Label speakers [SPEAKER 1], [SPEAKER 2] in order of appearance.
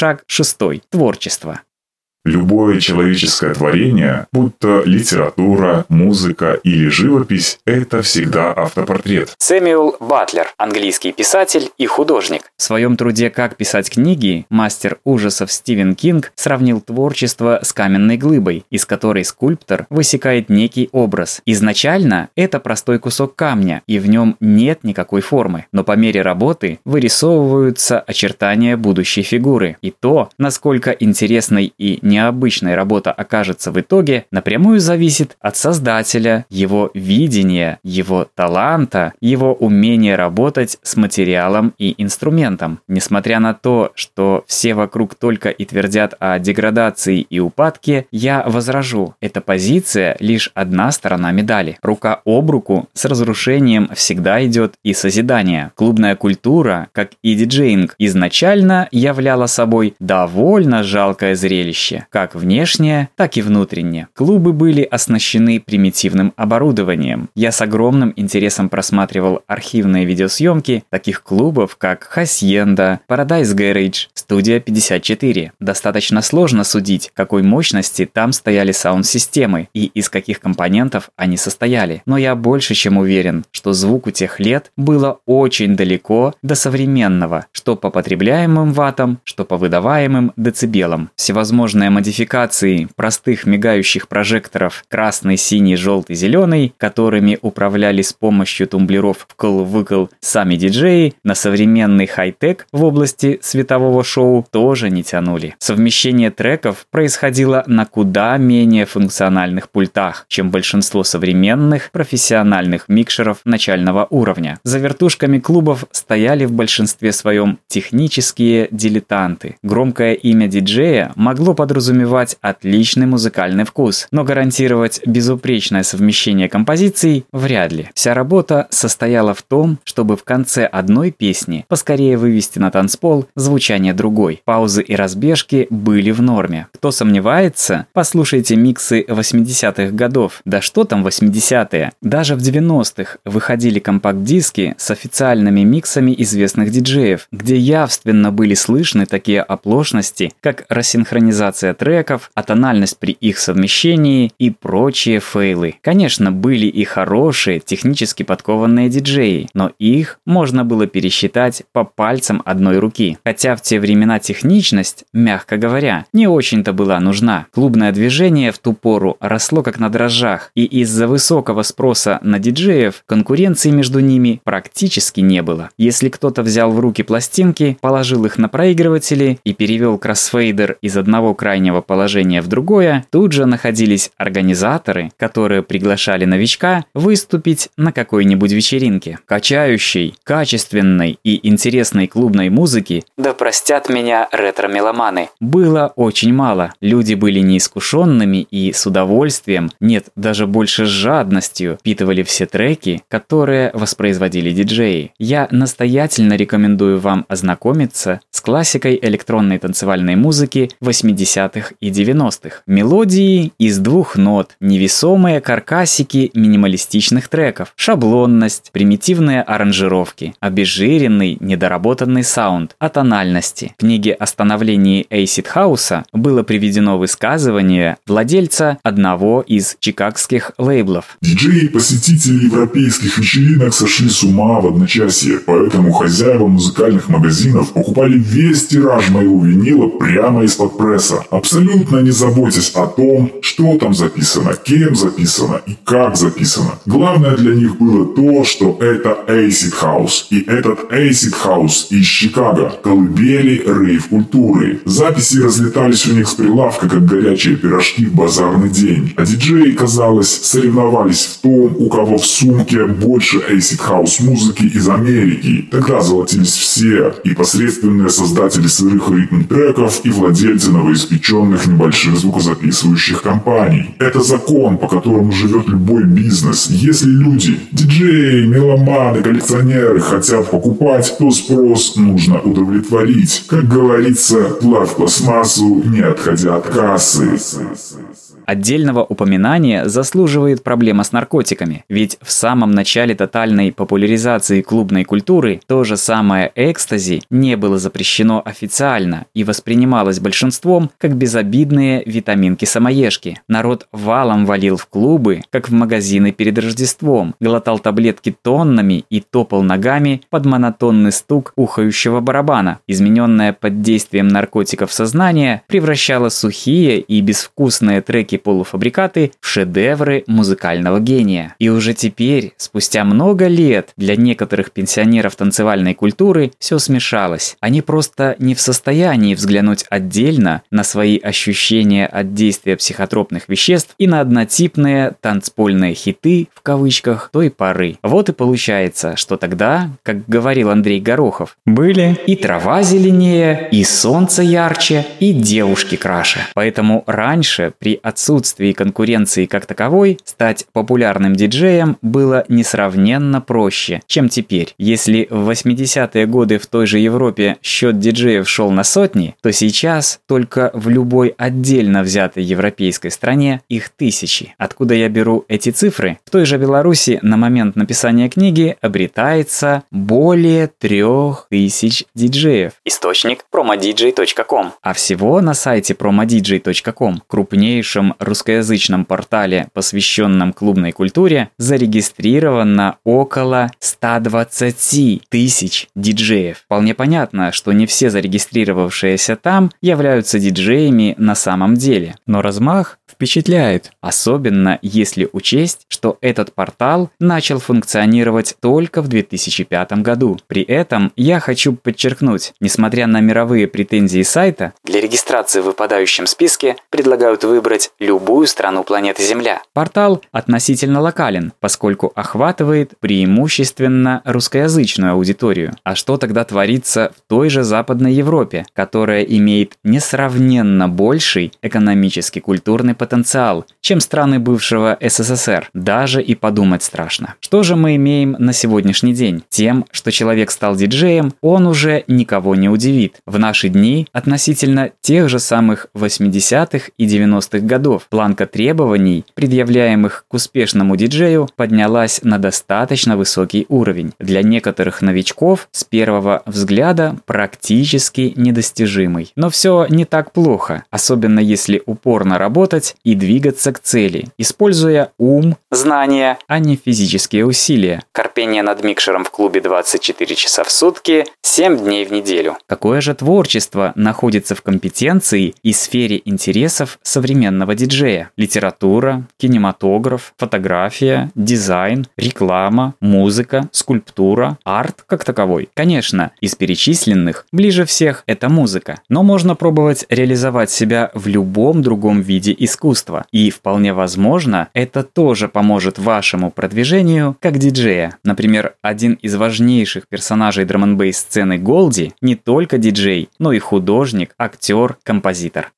[SPEAKER 1] Шаг шестой. Творчество.
[SPEAKER 2] Любое человеческое творение, будь то литература, музыка или живопись, это всегда автопортрет.
[SPEAKER 1] Сэмюэл Батлер, английский писатель и художник. В своем труде «Как писать книги» мастер ужасов Стивен Кинг сравнил творчество с каменной глыбой, из которой скульптор высекает некий образ. Изначально это простой кусок камня, и в нем нет никакой формы, но по мере работы вырисовываются очертания будущей фигуры. И то, насколько интересной и необычная работа окажется в итоге, напрямую зависит от создателя, его видения, его таланта, его умения работать с материалом и инструментом. Несмотря на то, что все вокруг только и твердят о деградации и упадке, я возражу, эта позиция лишь одна сторона медали. Рука об руку с разрушением всегда идет и созидание. Клубная культура, как и диджеинг, изначально являла собой довольно жалкое зрелище как внешне, так и внутренне. Клубы были оснащены примитивным оборудованием. Я с огромным интересом просматривал архивные видеосъемки таких клубов, как Hacienda, Paradise Garage, Studio 54. Достаточно сложно судить, какой мощности там стояли саунд-системы и из каких компонентов они состояли. Но я больше чем уверен, что звук у тех лет было очень далеко до современного, что по потребляемым ваттам, что по выдаваемым децибелам. Всевозможные модификации простых мигающих прожекторов красный, синий, желтый, зеленый, которыми управляли с помощью тумблеров вкл-выкл сами диджеи, на современный хай-тек в области светового шоу тоже не тянули. Совмещение треков происходило на куда менее функциональных пультах, чем большинство современных профессиональных микшеров начального уровня. За вертушками клубов стояли в большинстве своем технические дилетанты. Громкое имя диджея могло подразумевать подразумевать отличный музыкальный вкус, но гарантировать безупречное совмещение композиций вряд ли. Вся работа состояла в том, чтобы в конце одной песни поскорее вывести на танцпол звучание другой. Паузы и разбежки были в норме. Кто сомневается, послушайте миксы 80-х годов. Да что там 80-е? Даже в 90-х выходили компакт-диски с официальными миксами известных диджеев, где явственно были слышны такие оплошности, как рассинхронизация композиция треков, а тональность при их совмещении и прочие фейлы. Конечно, были и хорошие, технически подкованные диджеи, но их можно было пересчитать по пальцам одной руки. Хотя в те времена техничность, мягко говоря, не очень-то была нужна. Клубное движение в ту пору росло как на дрожжах, и из-за высокого спроса на диджеев конкуренции между ними практически не было. Если кто-то взял в руки пластинки, положил их на проигрыватели и перевел кроссфейдер из одного края крайнего положения в другое, тут же находились организаторы, которые приглашали новичка выступить на какой-нибудь вечеринке. Качающей, качественной и интересной клубной музыки, да простят меня ретро-меломаны, было очень мало. Люди были неискушенными и с удовольствием, нет, даже больше с жадностью, впитывали все треки, которые воспроизводили диджеи. Я настоятельно рекомендую вам ознакомиться с классикой электронной танцевальной музыки 80 80-х и 90-х. Мелодии из двух нот, невесомые каркасики минималистичных треков, шаблонность, примитивные аранжировки, обезжиренный, недоработанный саунд, о тональности. В книге о становлении Acid House было приведено высказывание владельца одного из чикагских лейблов.
[SPEAKER 2] Диджеи-посетители европейских вечеринок сошли с ума в одночасье, поэтому хозяева музыкальных магазинов покупали весь тираж моего винила прямо из-под пресса, а абсолютно не заботясь о том, что там записано, кем записано и как записано. Главное для них было то, что это Acid House. И этот Acid House из Чикаго. Колыбели рейв-культуры. Записи разлетались у них с прилавка, как горячие пирожки в базарный день. А диджеи, казалось, соревновались в том, у кого в сумке больше Acid House музыки из Америки. Тогда золотились все. И посредственные создатели сырых ритм-треков, и владельцы новоиспеченных привлеченных небольших звукозаписывающих компаний. Это закон, по которому живет любой бизнес. Если люди, диджеи, меломаны, коллекционеры хотят покупать, то спрос нужно удовлетворить. Как говорится, плавь пластмассу, не отходя от кассы.
[SPEAKER 1] Отдельного упоминания заслуживает проблема с наркотиками, ведь в самом начале тотальной популяризации клубной культуры то же самое экстази не было запрещено официально и воспринималось большинством как безобидные витаминки-самоежки. Народ валом валил в клубы, как в магазины перед Рождеством, глотал таблетки тоннами и топал ногами под монотонный стук ухающего барабана. Измененное под действием наркотиков сознание превращало сухие и безвкусные треки-полуфабрикаты в шедевры музыкального гения. И уже теперь, спустя много лет, для некоторых пенсионеров танцевальной культуры все смешалось. Они просто не в состоянии взглянуть отдельно на свои ощущения от действия психотропных веществ и на однотипные танцпольные хиты, в кавычках, той поры. Вот и получается, что тогда, как говорил Андрей Горохов, были и трава зеленее, и солнце ярче, и девушки краше. Поэтому раньше, при отсутствии конкуренции как таковой, стать популярным диджеем было несравненно проще, чем теперь. Если в 80-е годы в той же Европе счет диджеев шел на сотни, то сейчас только в любой отдельно взятой европейской стране их тысячи. Откуда я беру эти цифры? В той же Беларуси на момент написания книги обретается более трех тысяч диджеев. Источник promodj.com. А всего на сайте promodj.com, крупнейшем русскоязычном портале, посвященном клубной культуре, зарегистрировано около 120 тысяч диджеев. Вполне понятно, что не все зарегистрировавшиеся там являются диджеями на самом деле. Но размах впечатляет, особенно если учесть, что этот портал начал функционировать только в 2005 году. При этом я хочу подчеркнуть, несмотря на мировые претензии сайта, для регистрации в выпадающем списке предлагают выбрать любую страну планеты Земля. Портал относительно локален, поскольку охватывает преимущественно русскоязычную аудиторию. А что тогда творится в той же Западной Европе, которая имеет несравненно больший экономический культурный потенциал, чем страны бывшего СССР. Даже и подумать страшно. Что же мы имеем на сегодняшний день? Тем, что человек стал диджеем, он уже никого не удивит. В наши дни относительно тех же самых 80-х и 90-х годов планка требований, предъявляемых к успешному диджею, поднялась на достаточно высокий уровень. Для некоторых новичков с первого взгляда практически недостижимый. Но все не так плохо, особенно если упорно работать делать и двигаться к цели, используя ум, знания, а не физические усилия. Корпение над микшером в клубе 24 часа в сутки, 7 дней в неделю. Какое же творчество находится в компетенции и сфере интересов современного диджея? Литература, кинематограф, фотография, дизайн, реклама, музыка, скульптура, арт как таковой. Конечно, из перечисленных ближе всех это музыка, но можно пробовать реализовать себя в любом другом виде искусства искусства. И вполне возможно, это тоже поможет вашему продвижению как диджея. Например, один из важнейших персонажей драм н сцены Голди не только диджей, но и художник, актер, композитор.